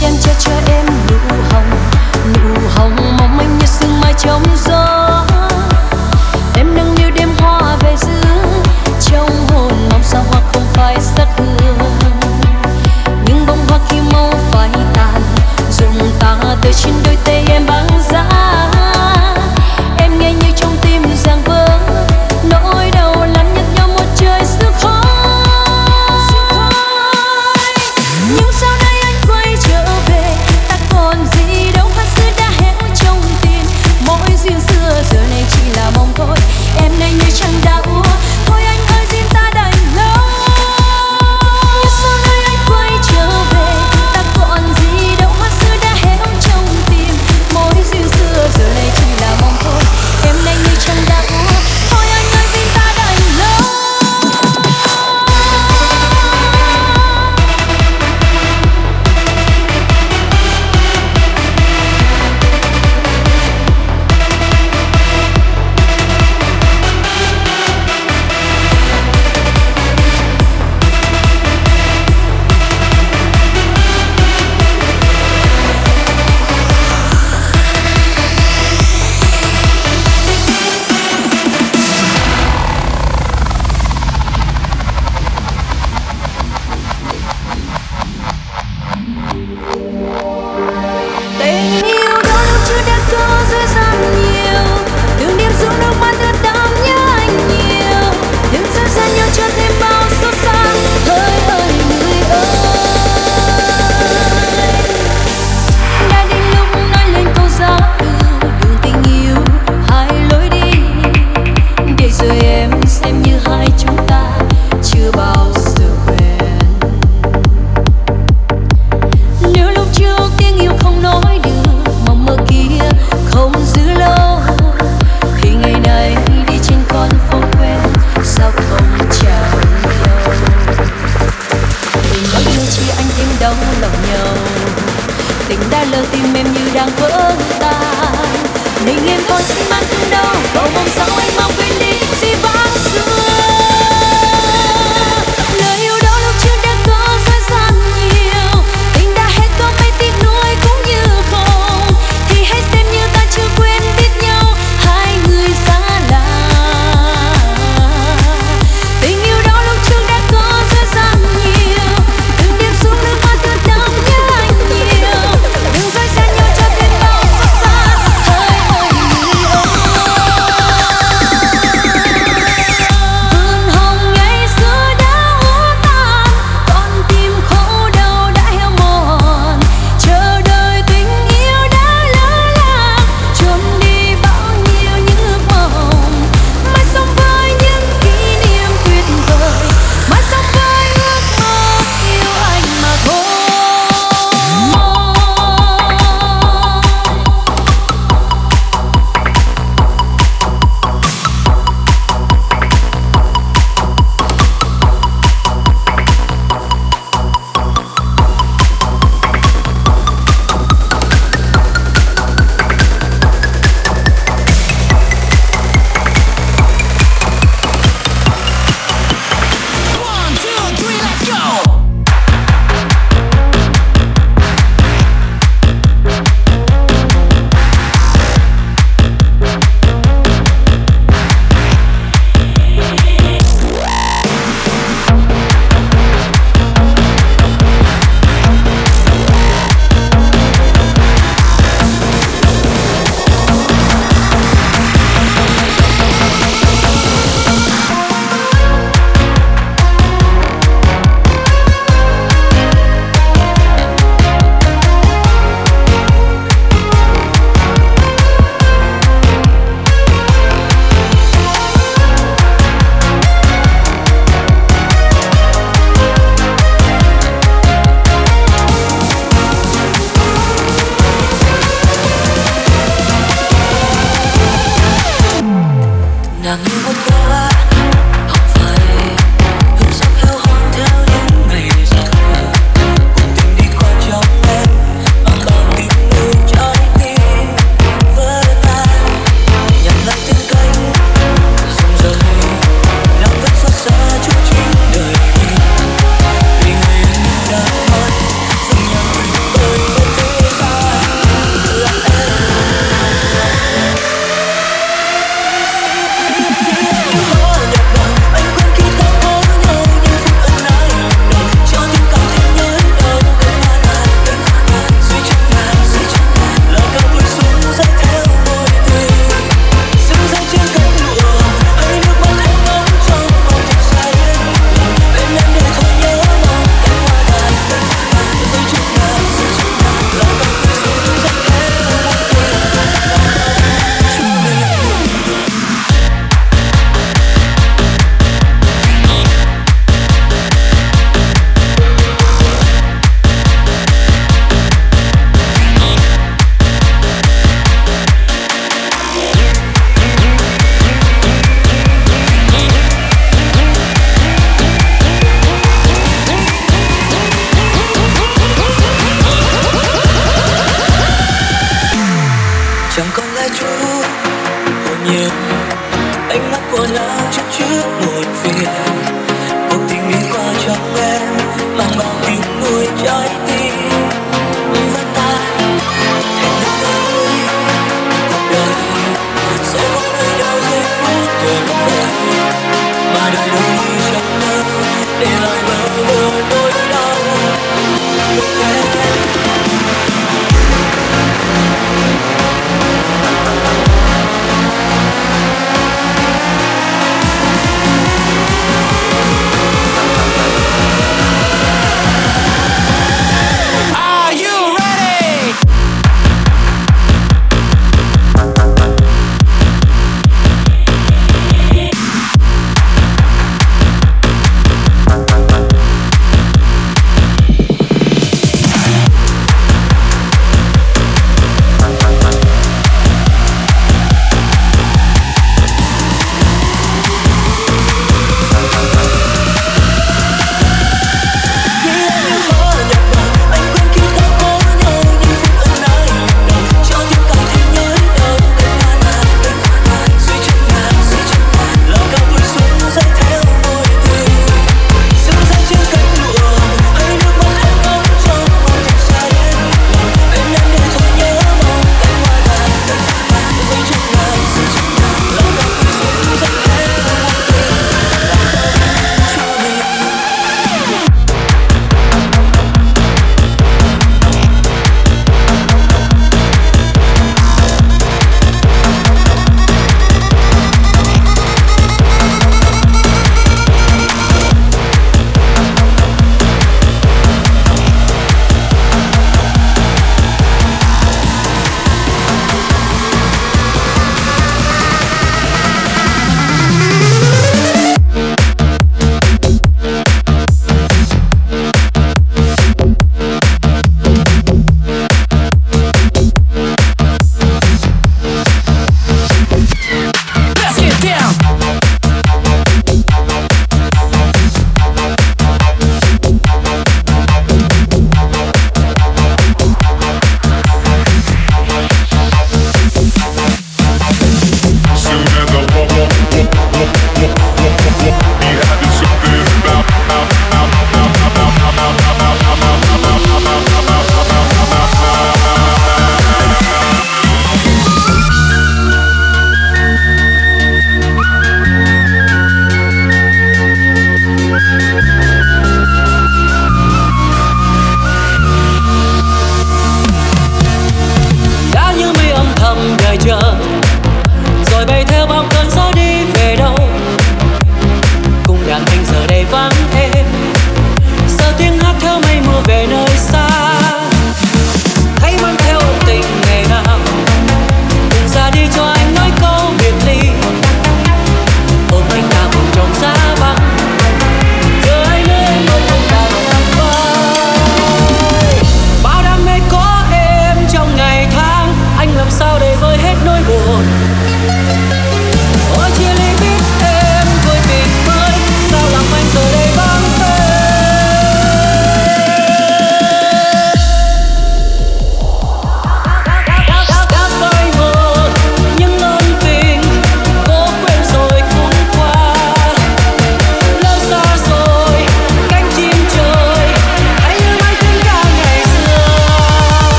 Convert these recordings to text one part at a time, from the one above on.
đen che cho em, nụ hồng nụ hồng mong manh như sương mai trong gió.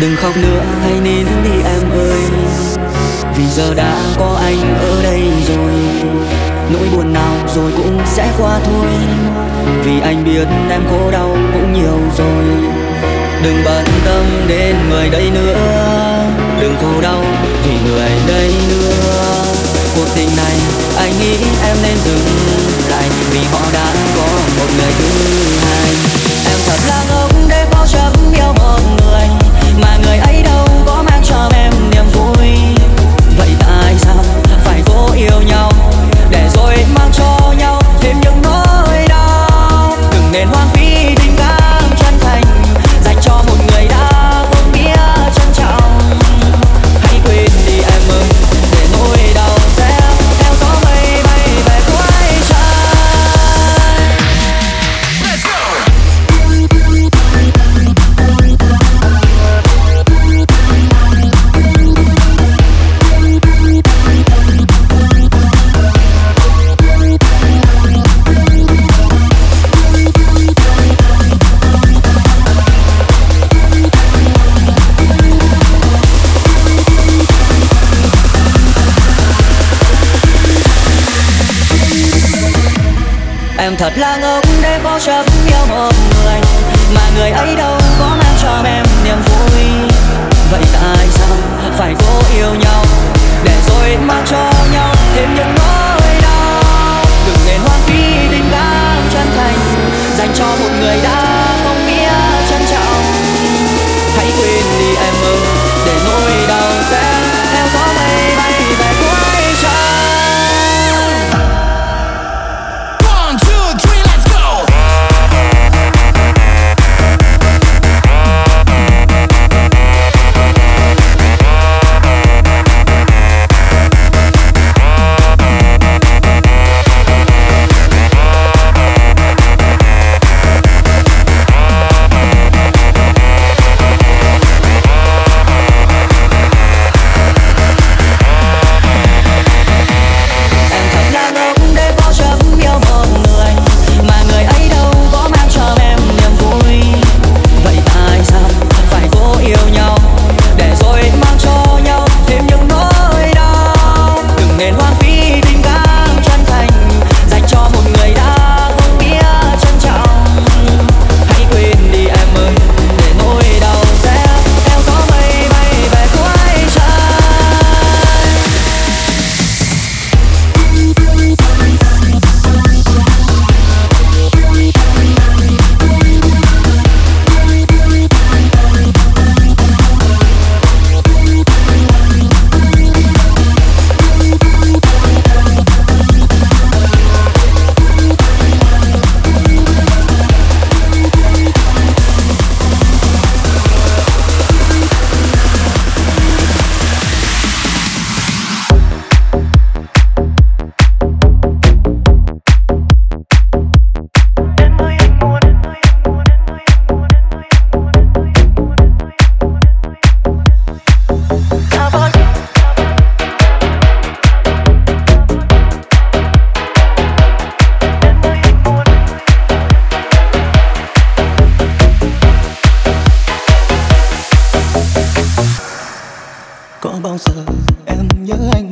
Đừng khóc nữa, hãy nín đi em ơi. Vì giờ đã có anh ở đây rồi. Nỗi buồn nào rồi cũng sẽ qua thôi. Vì anh biết em khổ đau cũng nhiều rồi. Đừng bận tâm đến người đây nữa. Đừng khổ đau vì người đây nữa. Cuộc tình này, anh nghĩ em nên dừng lại. Vì họ đã có một người thứ hai. Em thật là ngốc để bao chấm yêu một người mà người ấy bao giờ em nhớ anh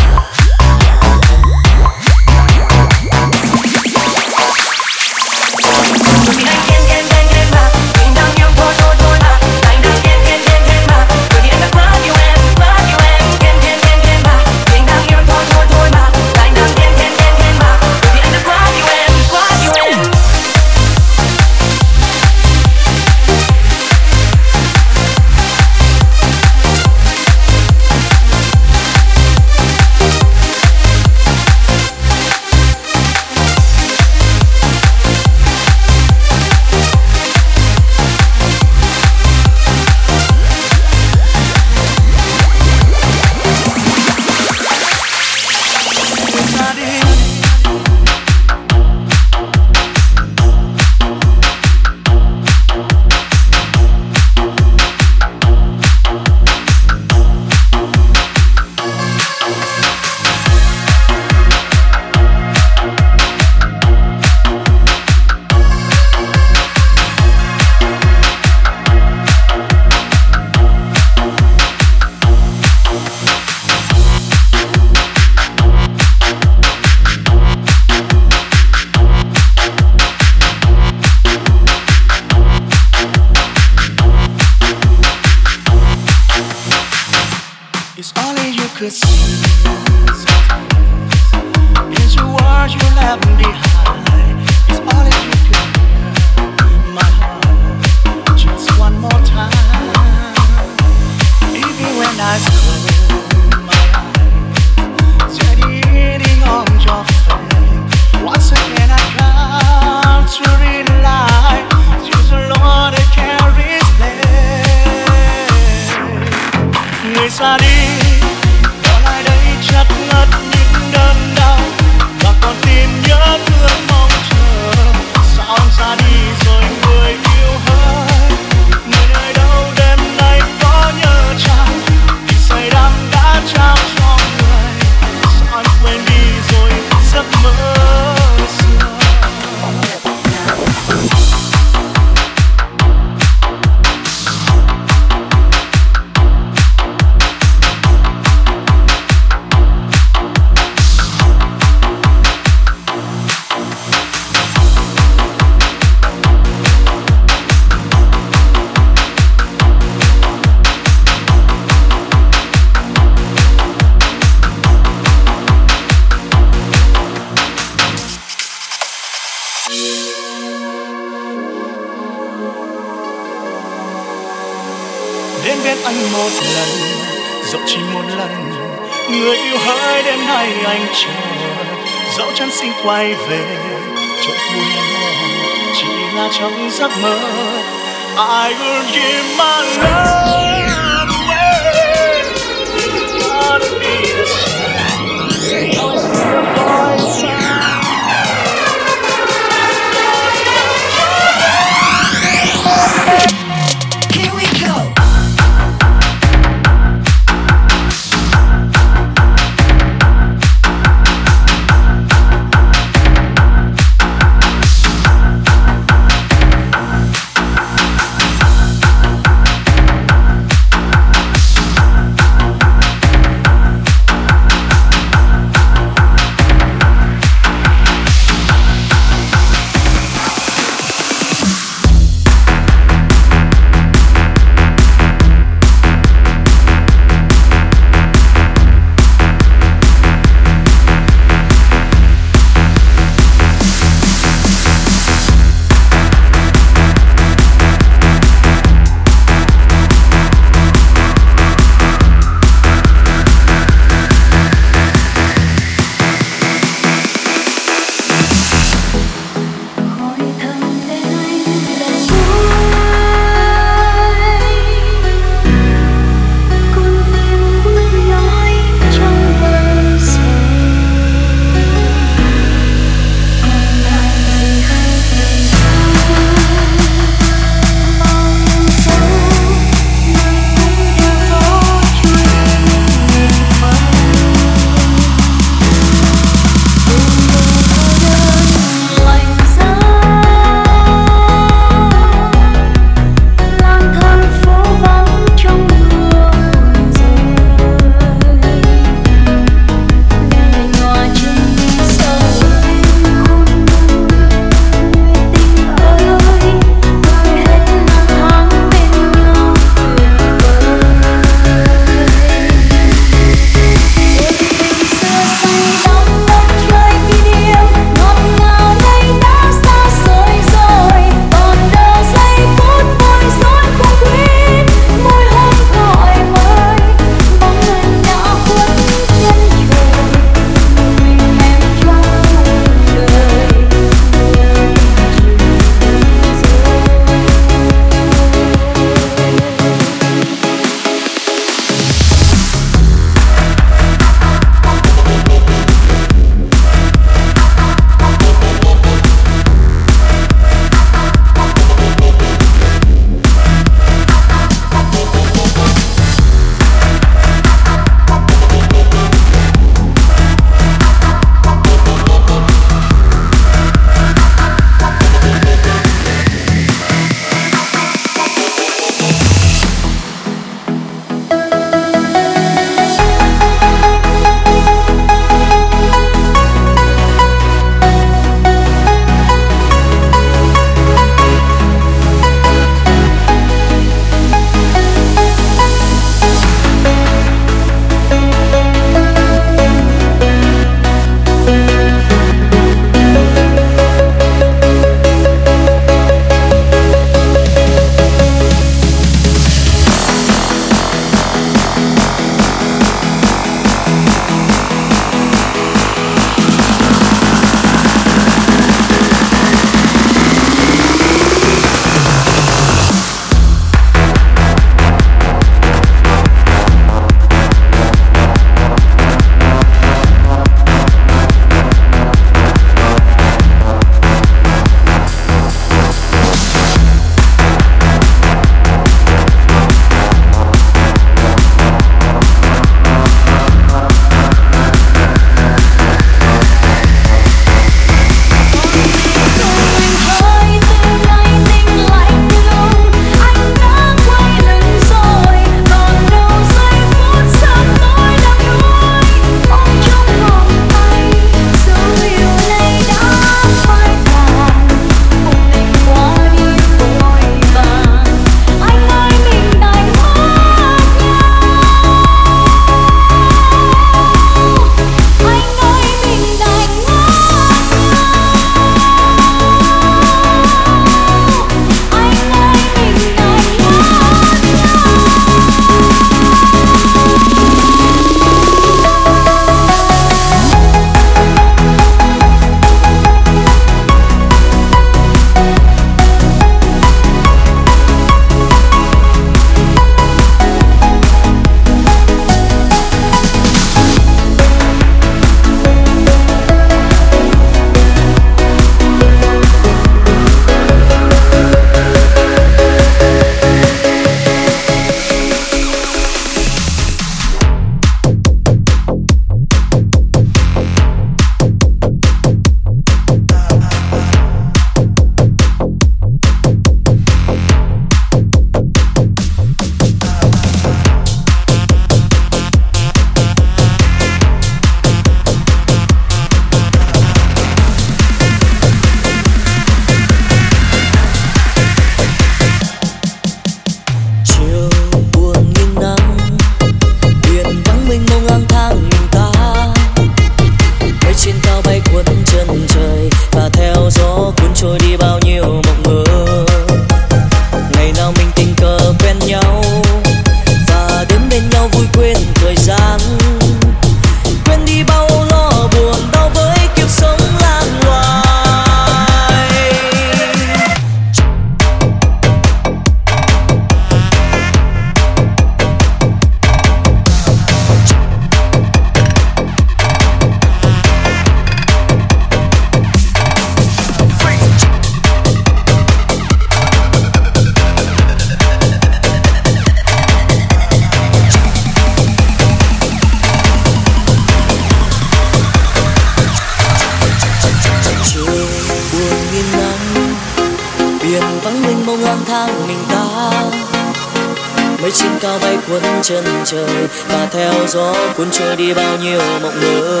gió cuốn trôi đi bao nhiêu mộng mơ.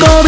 Có